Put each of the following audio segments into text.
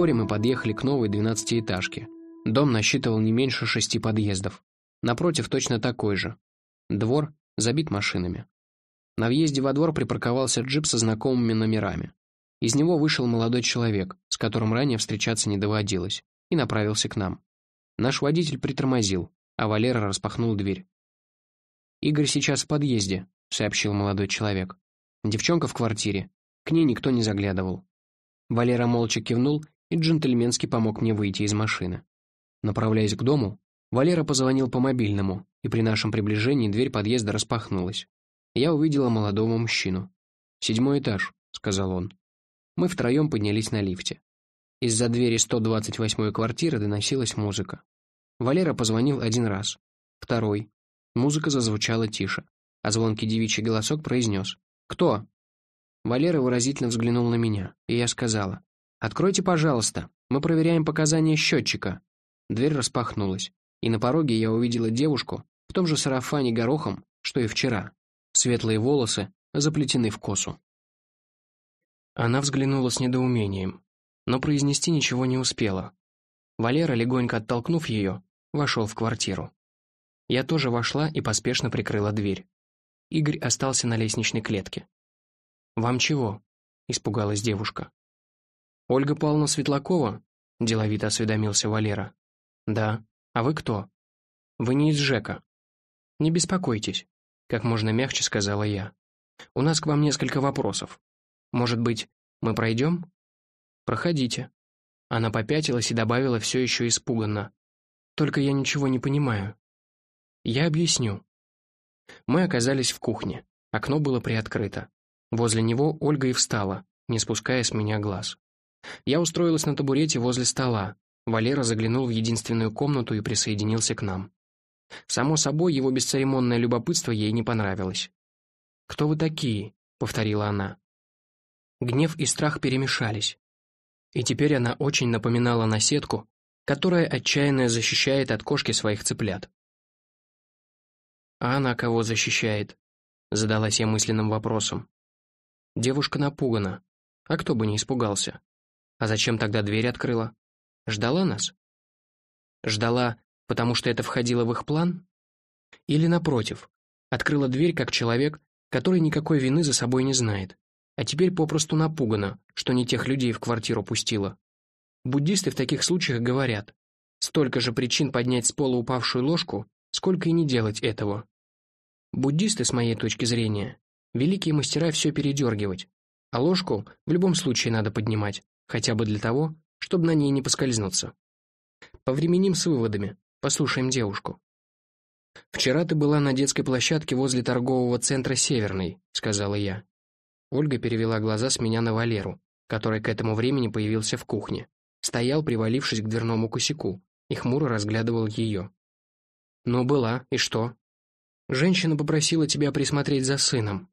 Вскоре мы подъехали к новой двенадцатиэтажке. Дом насчитывал не меньше шести подъездов. Напротив точно такой же. Двор забит машинами. На въезде во двор припарковался джип со знакомыми номерами. Из него вышел молодой человек, с которым ранее встречаться не доводилось, и направился к нам. Наш водитель притормозил, а Валера распахнул дверь. «Игорь сейчас в подъезде», — сообщил молодой человек. «Девчонка в квартире. К ней никто не заглядывал». Валера молча кивнул и джентльменски помог мне выйти из машины. Направляясь к дому, Валера позвонил по мобильному, и при нашем приближении дверь подъезда распахнулась. Я увидела молодого мужчину. «Седьмой этаж», — сказал он. Мы втроем поднялись на лифте. Из-за двери 128-й квартиры доносилась музыка. Валера позвонил один раз. Второй. Музыка зазвучала тише, а звонкий девичий голосок произнес «Кто?». Валера выразительно взглянул на меня, и я сказала «Откройте, пожалуйста, мы проверяем показания счетчика». Дверь распахнулась, и на пороге я увидела девушку в том же сарафане горохом, что и вчера. Светлые волосы заплетены в косу. Она взглянула с недоумением, но произнести ничего не успела. Валера, легонько оттолкнув ее, вошел в квартиру. Я тоже вошла и поспешно прикрыла дверь. Игорь остался на лестничной клетке. «Вам чего?» — испугалась девушка. «Ольга Павловна Светлакова?» — деловито осведомился Валера. «Да. А вы кто?» «Вы не из ЖЭКа». «Не беспокойтесь», — как можно мягче сказала я. «У нас к вам несколько вопросов. Может быть, мы пройдем?» «Проходите». Она попятилась и добавила все еще испуганно. «Только я ничего не понимаю». «Я объясню». Мы оказались в кухне. Окно было приоткрыто. Возле него Ольга и встала, не спуская с меня глаз. Я устроилась на табурете возле стола. Валера заглянул в единственную комнату и присоединился к нам. Само собой, его бесцеремонное любопытство ей не понравилось. «Кто вы такие?» — повторила она. Гнев и страх перемешались. И теперь она очень напоминала наседку, которая отчаянно защищает от кошки своих цыплят. «А она кого защищает?» — задалась я мысленным вопросом. Девушка напугана. А кто бы не испугался? А зачем тогда дверь открыла? Ждала нас? Ждала, потому что это входило в их план? Или, напротив, открыла дверь как человек, который никакой вины за собой не знает, а теперь попросту напугана, что не тех людей в квартиру пустила. Буддисты в таких случаях говорят, столько же причин поднять с пола упавшую ложку, сколько и не делать этого. Буддисты, с моей точки зрения, великие мастера все передергивать, а ложку в любом случае надо поднимать, хотя бы для того, чтобы на ней не поскользнуться. Повременим с выводами, послушаем девушку. «Вчера ты была на детской площадке возле торгового центра «Северный», — сказала я. Ольга перевела глаза с меня на Валеру, который к этому времени появился в кухне. Стоял, привалившись к дверному косяку, и хмуро разглядывал ее. «Ну, была, и что?» «Женщина попросила тебя присмотреть за сыном».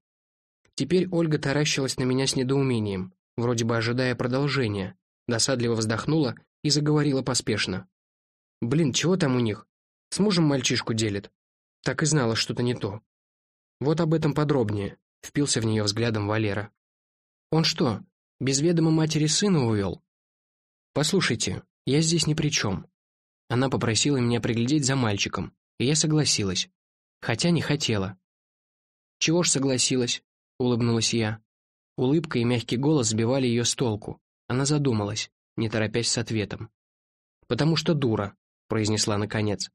Теперь Ольга таращилась на меня с недоумением, вроде бы ожидая продолжения, досадливо вздохнула и заговорила поспешно. «Блин, чего там у них? С мужем мальчишку делит. Так и знала, что-то не то. Вот об этом подробнее. Впился в нее взглядом Валера. «Он что, без ведома матери сына увел?» «Послушайте, я здесь ни при чем». Она попросила меня приглядеть за мальчиком, и я согласилась. Хотя не хотела. «Чего ж согласилась?» — улыбнулась я. Улыбка и мягкий голос сбивали ее с толку. Она задумалась, не торопясь с ответом. «Потому что дура», — произнесла наконец.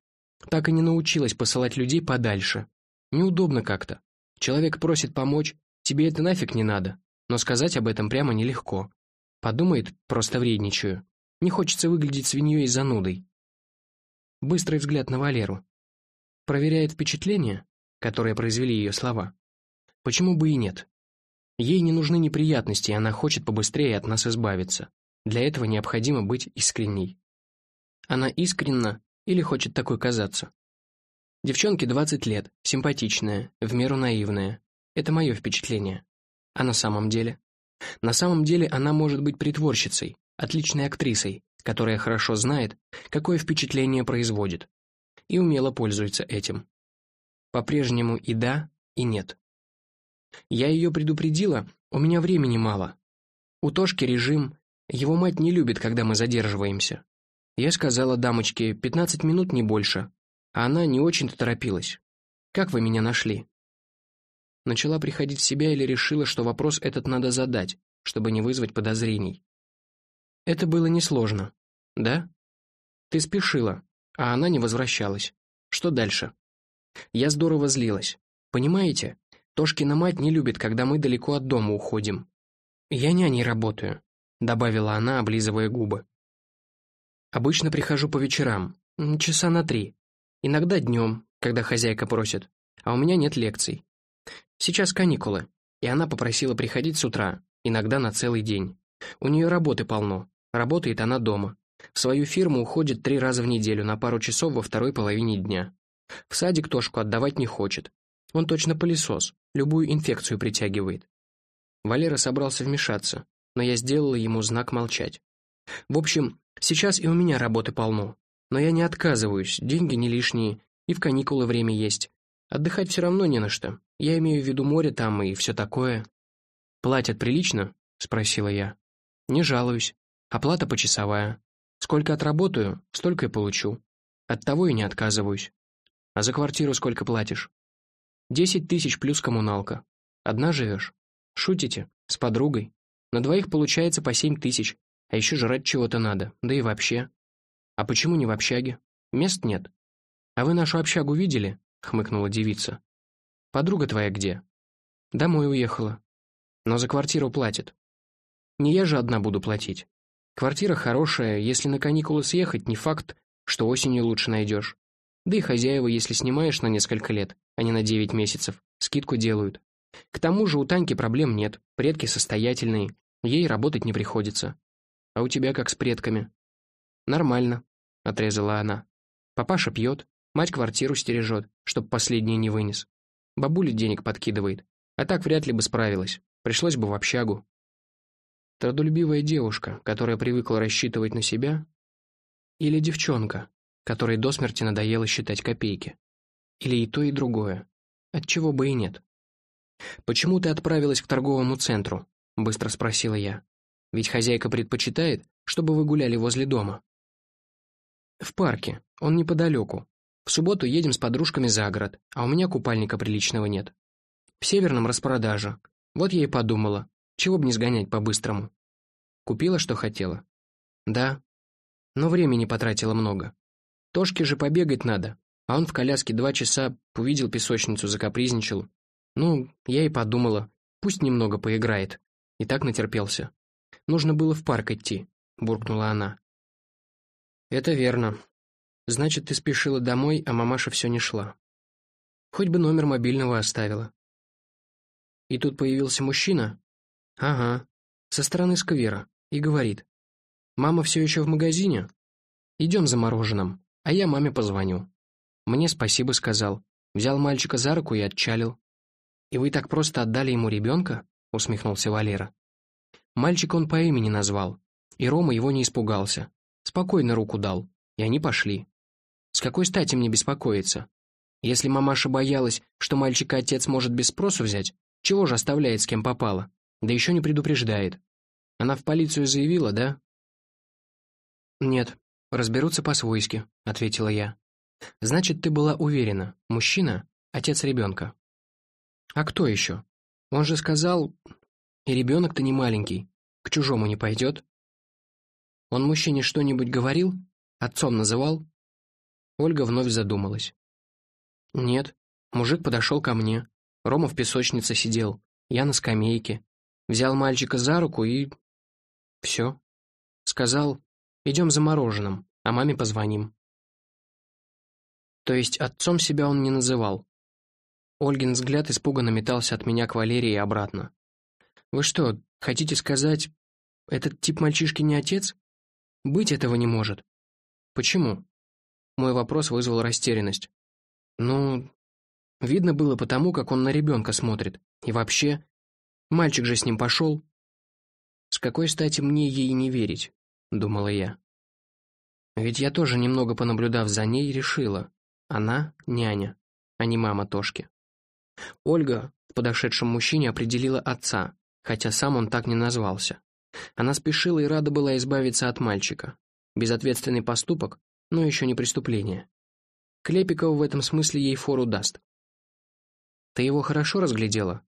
«Так и не научилась посылать людей подальше. Неудобно как-то. Человек просит помочь, тебе это нафиг не надо, но сказать об этом прямо нелегко. Подумает, просто вредничаю. Не хочется выглядеть свиньей и занудой. Быстрый взгляд на Валеру. Проверяет впечатление, которое произвели ее слова. Почему бы и нет? Ей не нужны неприятности, и она хочет побыстрее от нас избавиться. Для этого необходимо быть искренней. Она искренна или хочет такой казаться? Девчонке 20 лет, симпатичная, в меру наивная. Это мое впечатление. А на самом деле? На самом деле она может быть притворщицей, отличной актрисой, которая хорошо знает, какое впечатление производит, и умело пользуется этим. По-прежнему и да, и нет. Я ее предупредила, у меня времени мало. У Тошки режим, Его мать не любит, когда мы задерживаемся. Я сказала дамочке, 15 минут не больше, а она не очень-то торопилась. Как вы меня нашли? Начала приходить в себя или решила, что вопрос этот надо задать, чтобы не вызвать подозрений. Это было несложно. Да? Ты спешила, а она не возвращалась. Что дальше? Я здорово злилась. Понимаете, Тошкина мать не любит, когда мы далеко от дома уходим. Я няней работаю, добавила она, облизывая губы. Обычно прихожу по вечерам, часа на три. Иногда днем, когда хозяйка просит, а у меня нет лекций. Сейчас каникулы, и она попросила приходить с утра, иногда на целый день. У нее работы полно, работает она дома. В свою фирму уходит три раза в неделю на пару часов во второй половине дня. В садик Тошку отдавать не хочет. Он точно пылесос, любую инфекцию притягивает. Валера собрался вмешаться, но я сделала ему знак молчать. В общем, сейчас и у меня работы полно. Но я не отказываюсь, деньги не лишние, и в каникулы время есть. Отдыхать все равно не на что. Я имею в виду море там и все такое. «Платят прилично?» — спросила я. «Не жалуюсь. Оплата почасовая. Сколько отработаю, столько и получу. Оттого и не отказываюсь. А за квартиру сколько платишь?» «Десять тысяч плюс коммуналка. Одна живешь? Шутите? С подругой? На двоих получается по семь тысяч, а еще жрать чего-то надо, да и вообще. А почему не в общаге? Мест нет. А вы нашу общагу видели?» — хмыкнула девица. Подруга твоя где? Домой уехала. Но за квартиру платит. Не я же одна буду платить. Квартира хорошая, если на каникулы съехать, не факт, что осенью лучше найдешь. Да и хозяева, если снимаешь на несколько лет, а не на девять месяцев, скидку делают. К тому же у Таньки проблем нет, предки состоятельные, ей работать не приходится. А у тебя как с предками? Нормально, отрезала она. Папаша пьет, мать квартиру стережет, чтоб последний не вынес. Бабуля денег подкидывает. А так вряд ли бы справилась. Пришлось бы в общагу. Трудолюбивая девушка, которая привыкла рассчитывать на себя? Или девчонка, которой до смерти надоело считать копейки? Или и то, и другое? Отчего бы и нет. «Почему ты отправилась к торговому центру?» — быстро спросила я. «Ведь хозяйка предпочитает, чтобы вы гуляли возле дома». «В парке. Он неподалеку. В субботу едем с подружками за город, а у меня купальника приличного нет. В Северном распродажа. Вот я и подумала, чего бы не сгонять по-быстрому. Купила, что хотела? Да. Но времени потратила много. Тошке же побегать надо, а он в коляске два часа увидел песочницу, закапризничал. Ну, я и подумала, пусть немного поиграет. И так натерпелся. Нужно было в парк идти, буркнула она. Это верно, Значит, ты спешила домой, а мамаша все не шла. Хоть бы номер мобильного оставила. И тут появился мужчина? Ага, со стороны сквера, и говорит. Мама все еще в магазине? Идем за мороженым, а я маме позвоню. Мне спасибо сказал, взял мальчика за руку и отчалил. «И вы так просто отдали ему ребенка?» — усмехнулся Валера. Мальчик он по имени назвал, и Рома его не испугался. Спокойно руку дал, и они пошли. С какой стати мне беспокоиться? Если мамаша боялась, что мальчика отец может без спросу взять, чего же оставляет с кем попало? Да еще не предупреждает. Она в полицию заявила, да? Нет, разберутся по-свойски, ответила я. Значит, ты была уверена, мужчина — отец ребенка. А кто еще? Он же сказал, и ребенок-то не маленький, к чужому не пойдет. Он мужчине что-нибудь говорил? Отцом называл? Ольга вновь задумалась. «Нет, мужик подошел ко мне. Рома в песочнице сидел, я на скамейке. Взял мальчика за руку и... все. Сказал, идем за мороженым, а маме позвоним». То есть отцом себя он не называл. Ольгин взгляд испуганно метался от меня к Валерии и обратно. «Вы что, хотите сказать, этот тип мальчишки не отец? Быть этого не может. Почему?» Мой вопрос вызвал растерянность. Ну, видно было потому, как он на ребенка смотрит. И вообще, мальчик же с ним пошел. С какой стати мне ей не верить, думала я. Ведь я тоже, немного понаблюдав за ней, решила. Она няня, а не мама Тошки. Ольга в подошедшем мужчине определила отца, хотя сам он так не назвался. Она спешила и рада была избавиться от мальчика. Безответственный поступок, но еще не преступление. Клепиков в этом смысле ей фору даст. «Ты его хорошо разглядела?»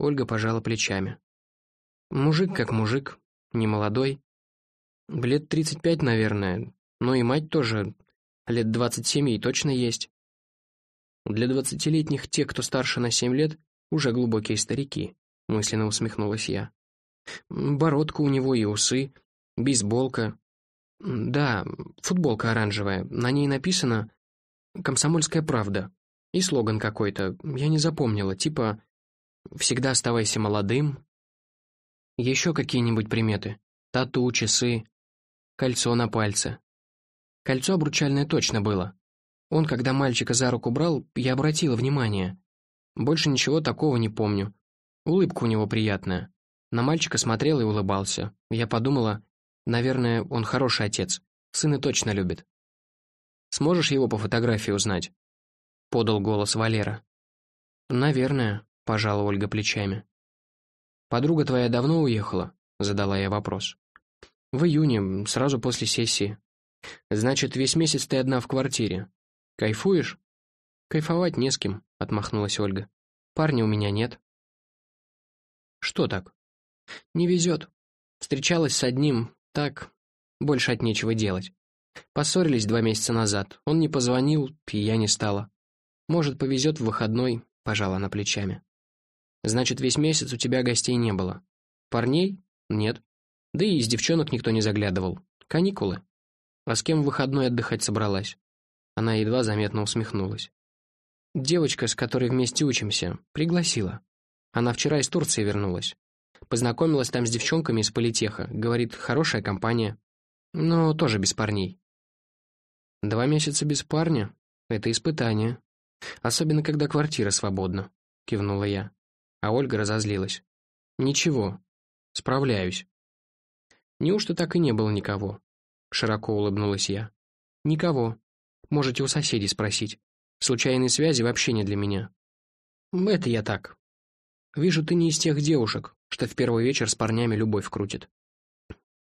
Ольга пожала плечами. «Мужик как мужик, не молодой. Лет тридцать пять, наверное, но и мать тоже лет двадцать семь ей точно есть. Для двадцатилетних те, кто старше на семь лет, уже глубокие старики», мысленно усмехнулась я. «Бородка у него и усы, бейсболка. Да, футболка оранжевая, на ней написано «Комсомольская правда». И слоган какой-то, я не запомнила, типа «Всегда оставайся молодым». Еще какие-нибудь приметы? Тату, часы, кольцо на пальце. Кольцо обручальное точно было. Он, когда мальчика за руку брал, я обратила внимание. Больше ничего такого не помню. Улыбка у него приятная. На мальчика смотрел и улыбался. Я подумала, наверное, он хороший отец. Сына точно любит. Сможешь его по фотографии узнать? подал голос Валера. «Наверное», — пожала Ольга плечами. «Подруга твоя давно уехала?» — задала я вопрос. «В июне, сразу после сессии. Значит, весь месяц ты одна в квартире. Кайфуешь?» «Кайфовать не с кем», — отмахнулась Ольга. «Парня у меня нет». «Что так?» «Не везет. Встречалась с одним, так, больше от нечего делать. Поссорились два месяца назад. Он не позвонил, и я не стала. Может, повезет в выходной, пожала на плечами. Значит, весь месяц у тебя гостей не было. Парней? Нет. Да и из девчонок никто не заглядывал. Каникулы. А с кем в выходной отдыхать собралась? Она едва заметно усмехнулась. Девочка, с которой вместе учимся, пригласила. Она вчера из Турции вернулась. Познакомилась там с девчонками из политеха. Говорит, хорошая компания. Но тоже без парней. Два месяца без парня — это испытание. Особенно, когда квартира свободна», — кивнула я. А Ольга разозлилась. «Ничего, справляюсь». «Неужто так и не было никого?» Широко улыбнулась я. «Никого. Можете у соседей спросить. Случайные связи вообще не для меня». «Это я так. Вижу, ты не из тех девушек, что в первый вечер с парнями любовь крутит».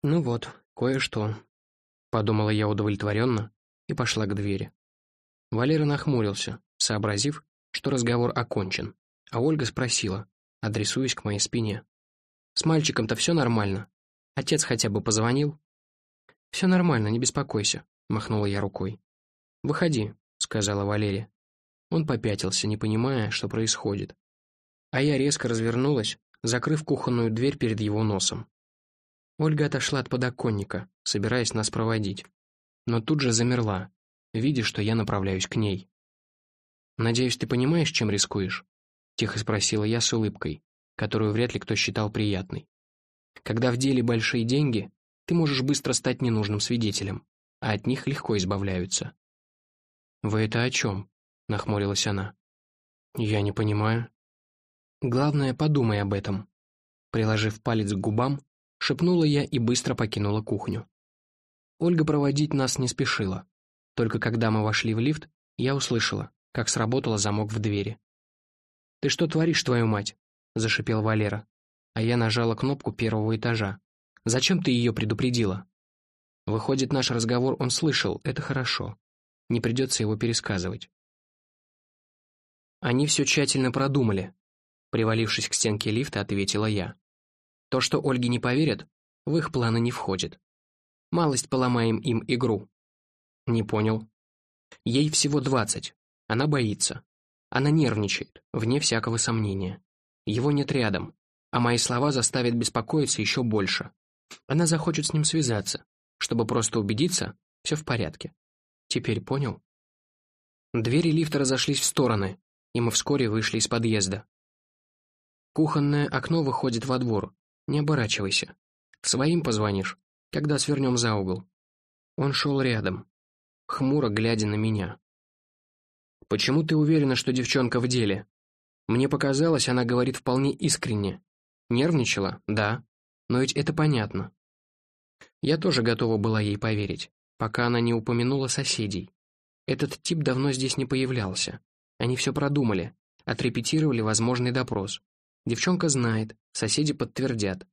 «Ну вот, кое-что», — подумала я удовлетворенно и пошла к двери. Валера нахмурился, сообразив, что разговор окончен, а Ольга спросила, адресуясь к моей спине. «С мальчиком-то все нормально? Отец хотя бы позвонил?» «Все нормально, не беспокойся», — махнула я рукой. «Выходи», — сказала Валерия. Он попятился, не понимая, что происходит. А я резко развернулась, закрыв кухонную дверь перед его носом. Ольга отошла от подоконника, собираясь нас проводить. Но тут же замерла, видя, что я направляюсь к ней. «Надеюсь, ты понимаешь, чем рискуешь?» — тихо спросила я с улыбкой, которую вряд ли кто считал приятной. «Когда в деле большие деньги, ты можешь быстро стать ненужным свидетелем, а от них легко избавляются». «Вы это о чем?» — нахмурилась она. «Я не понимаю». «Главное, подумай об этом». Приложив палец к губам, шепнула я и быстро покинула кухню. Ольга проводить нас не спешила. Только когда мы вошли в лифт, я услышала как сработал замок в двери. «Ты что творишь, твою мать?» — зашипел Валера. А я нажала кнопку первого этажа. «Зачем ты ее предупредила?» Выходит, наш разговор он слышал, это хорошо. Не придется его пересказывать. Они все тщательно продумали. Привалившись к стенке лифта, ответила я. То, что Ольге не поверят, в их планы не входит. Малость поломаем им игру. Не понял. Ей всего двадцать. Она боится. Она нервничает, вне всякого сомнения. Его нет рядом, а мои слова заставят беспокоиться еще больше. Она захочет с ним связаться, чтобы просто убедиться, все в порядке. Теперь понял? Двери лифта разошлись в стороны, и мы вскоре вышли из подъезда. Кухонное окно выходит во двор. Не оборачивайся. Своим позвонишь, когда свернем за угол. Он шел рядом, хмуро глядя на меня. «Почему ты уверена, что девчонка в деле?» Мне показалось, она говорит вполне искренне. Нервничала, да, но ведь это понятно. Я тоже готова была ей поверить, пока она не упомянула соседей. Этот тип давно здесь не появлялся. Они все продумали, отрепетировали возможный допрос. Девчонка знает, соседи подтвердят.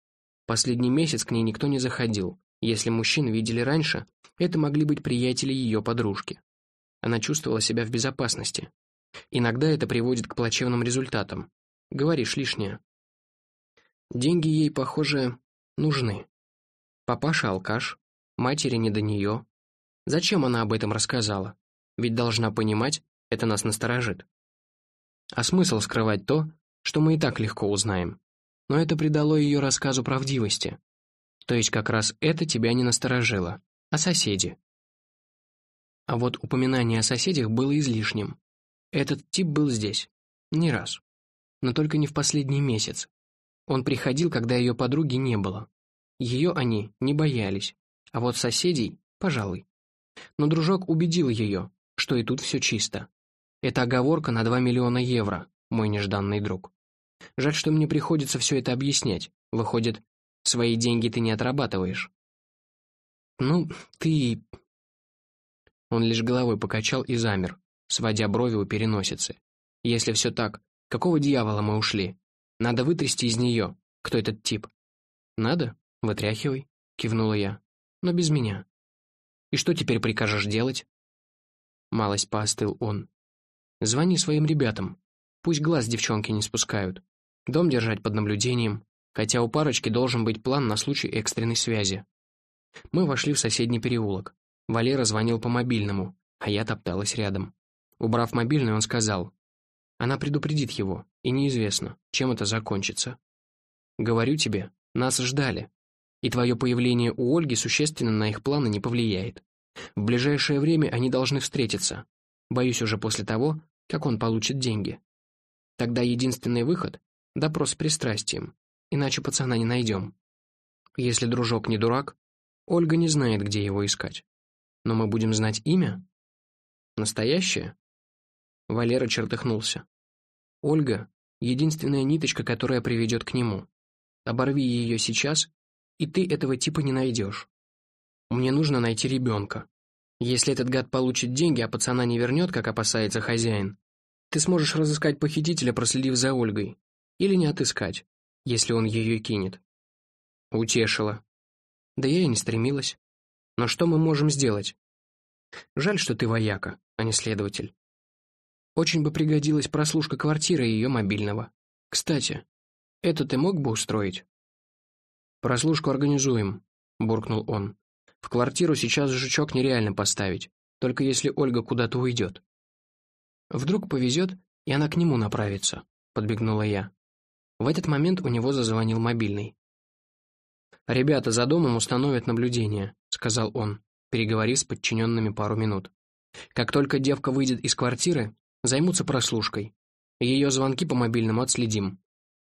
Последний месяц к ней никто не заходил. Если мужчин видели раньше, это могли быть приятели ее подружки. Она чувствовала себя в безопасности. Иногда это приводит к плачевным результатам. Говоришь лишнее. Деньги ей, похоже, нужны. Папаша алкаш, матери не до нее. Зачем она об этом рассказала? Ведь должна понимать, это нас насторожит. А смысл скрывать то, что мы и так легко узнаем? Но это придало ее рассказу правдивости. То есть как раз это тебя не насторожило, а соседи. А вот упоминание о соседях было излишним. Этот тип был здесь. Не раз. Но только не в последний месяц. Он приходил, когда ее подруги не было. Ее они не боялись. А вот соседей, пожалуй. Но дружок убедил ее, что и тут все чисто. Это оговорка на 2 миллиона евро, мой нежданный друг. Жаль, что мне приходится все это объяснять. Выходит, свои деньги ты не отрабатываешь. Ну, ты... Он лишь головой покачал и замер, сводя брови у переносицы. Если все так, какого дьявола мы ушли? Надо вытрясти из нее, кто этот тип. Надо? Вытряхивай, кивнула я. Но без меня. И что теперь прикажешь делать? Малость поостыл он. Звони своим ребятам. Пусть глаз девчонки не спускают. Дом держать под наблюдением, хотя у парочки должен быть план на случай экстренной связи. Мы вошли в соседний переулок. Валера звонил по мобильному, а я топталась рядом. Убрав мобильный, он сказал, «Она предупредит его, и неизвестно, чем это закончится. Говорю тебе, нас ждали, и твое появление у Ольги существенно на их планы не повлияет. В ближайшее время они должны встретиться, боюсь уже после того, как он получит деньги. Тогда единственный выход — допрос с пристрастием, иначе пацана не найдем. Если дружок не дурак, Ольга не знает, где его искать. Но мы будем знать имя? Настоящее? Валера чертыхнулся. Ольга — единственная ниточка, которая приведет к нему. Оборви ее сейчас, и ты этого типа не найдешь. Мне нужно найти ребенка. Если этот гад получит деньги, а пацана не вернет, как опасается хозяин, ты сможешь разыскать похитителя, проследив за Ольгой. Или не отыскать, если он ее кинет. Утешила. Да я и не стремилась. Но что мы можем сделать? Жаль, что ты вояка, а не следователь. Очень бы пригодилась прослушка квартиры и ее мобильного. Кстати, это ты мог бы устроить? Прослушку организуем, буркнул он. В квартиру сейчас жучок нереально поставить, только если Ольга куда-то уйдет. Вдруг повезет, и она к нему направится, подбегнула я. В этот момент у него зазвонил мобильный. «Ребята за домом установят наблюдение», — сказал он, переговорив с подчиненными пару минут. «Как только девка выйдет из квартиры, займутся прослушкой. Ее звонки по мобильному отследим.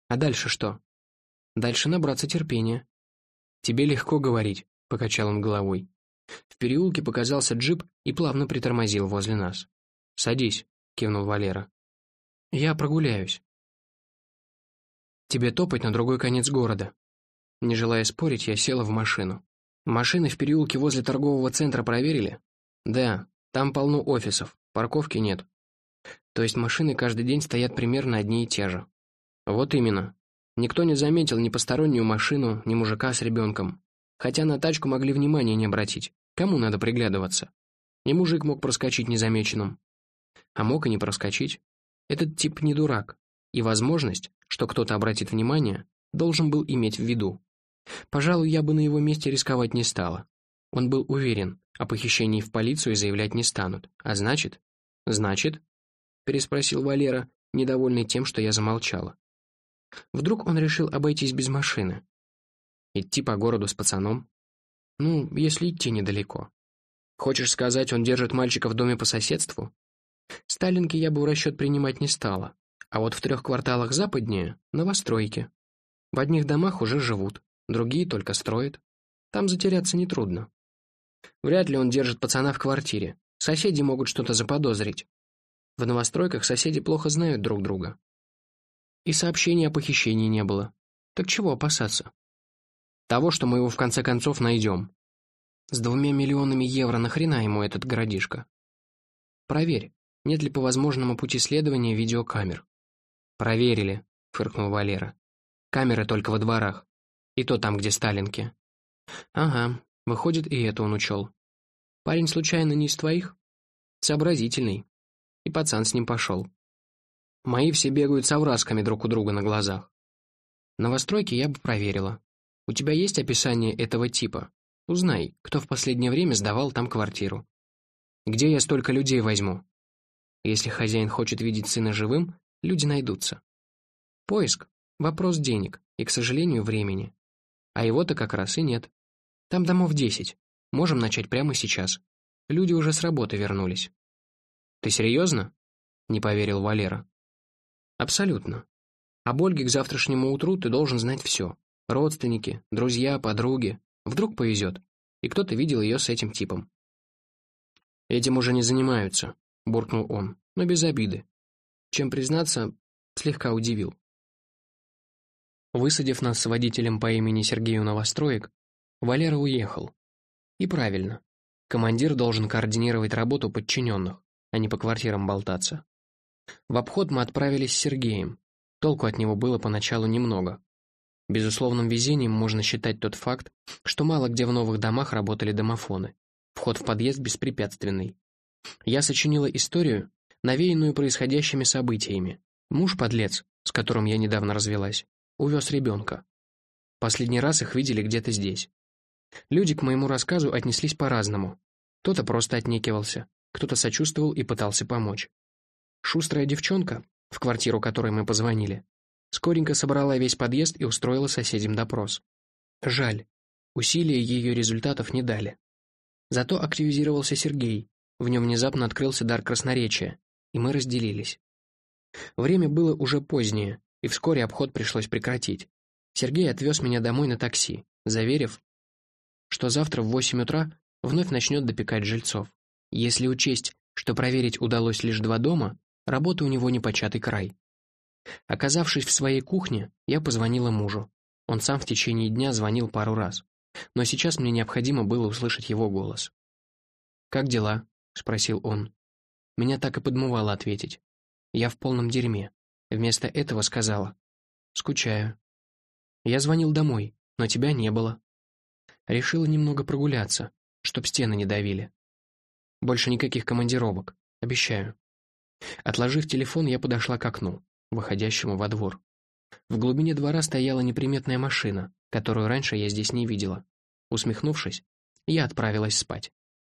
А дальше что? Дальше набраться терпения. Тебе легко говорить», — покачал он головой. В переулке показался джип и плавно притормозил возле нас. «Садись», — кивнул Валера. «Я прогуляюсь». «Тебе топать на другой конец города», не желая спорить, я села в машину. Машины в переулке возле торгового центра проверили? Да, там полно офисов, парковки нет. То есть машины каждый день стоят примерно одни и те же. Вот именно. Никто не заметил ни постороннюю машину, ни мужика с ребенком. Хотя на тачку могли внимания не обратить. Кому надо приглядываться? И мужик мог проскочить незамеченным. А мог и не проскочить. Этот тип не дурак. И возможность, что кто-то обратит внимание, должен был иметь в виду. Пожалуй, я бы на его месте рисковать не стала. Он был уверен, о похищении в полицию заявлять не станут. А значит? Значит? Переспросил Валера, недовольный тем, что я замолчала. Вдруг он решил обойтись без машины. Идти по городу с пацаном? Ну, если идти недалеко. Хочешь сказать, он держит мальчика в доме по соседству? Сталинки я бы в расчет принимать не стала. А вот в трех кварталах западнее — новостройки. В одних домах уже живут, другие только строят. Там затеряться нетрудно. Вряд ли он держит пацана в квартире. Соседи могут что-то заподозрить. В новостройках соседи плохо знают друг друга. И сообщений о похищении не было. Так чего опасаться? Того, что мы его в конце концов найдем. С двумя миллионами евро нахрена ему этот городишко? Проверь, нет ли по возможному пути следования видеокамер. Проверили, фыркнул Валера. Камеры только во дворах. И то там, где Сталинки. Ага, выходит, и это он учел. Парень случайно не из твоих? Сообразительный. И пацан с ним пошел. Мои все бегают с оврасками друг у друга на глазах. Новостройки я бы проверила. У тебя есть описание этого типа? Узнай, кто в последнее время сдавал там квартиру. Где я столько людей возьму? Если хозяин хочет видеть сына живым, люди найдутся. Поиск — вопрос денег и, к сожалению, времени. А его-то как раз и нет. Там домов десять. Можем начать прямо сейчас. Люди уже с работы вернулись. Ты серьезно? Не поверил Валера. Абсолютно. Об Ольге к завтрашнему утру ты должен знать все. Родственники, друзья, подруги. Вдруг повезет, и кто-то видел ее с этим типом. «Этим уже не занимаются», — буркнул он, но без обиды. Чем, признаться, слегка удивил. Высадив нас с водителем по имени Сергею Новостроек, Валера уехал. И правильно. Командир должен координировать работу подчиненных, а не по квартирам болтаться. В обход мы отправились с Сергеем. Толку от него было поначалу немного. Безусловным везением можно считать тот факт, что мало где в новых домах работали домофоны. Вход в подъезд беспрепятственный. Я сочинила историю, навеянную происходящими событиями. Муж-подлец, с которым я недавно развелась, увез ребенка. Последний раз их видели где-то здесь. Люди к моему рассказу отнеслись по-разному. Кто-то просто отнекивался, кто-то сочувствовал и пытался помочь. Шустрая девчонка, в квартиру которой мы позвонили, скоренько собрала весь подъезд и устроила соседям допрос. Жаль, усилия ее результатов не дали. Зато активизировался Сергей, в нем внезапно открылся дар красноречия, и мы разделились. Время было уже позднее, и вскоре обход пришлось прекратить. Сергей отвез меня домой на такси, заверив, что завтра в 8 утра вновь начнет допекать жильцов. Если учесть, что проверить удалось лишь два дома, работа у него непочатый край. Оказавшись в своей кухне, я позвонила мужу. Он сам в течение дня звонил пару раз. Но сейчас мне необходимо было услышать его голос. «Как дела?» — спросил он. Меня так и подмывало ответить. Я в полном дерьме. Вместо этого сказала. «Скучаю». Я звонил домой, но тебя не было. Решила немного прогуляться, чтоб стены не давили. Больше никаких командировок, обещаю. Отложив телефон, я подошла к окну выходящему во двор. В глубине двора стояла неприметная машина, которую раньше я здесь не видела. Усмехнувшись, я отправилась спать.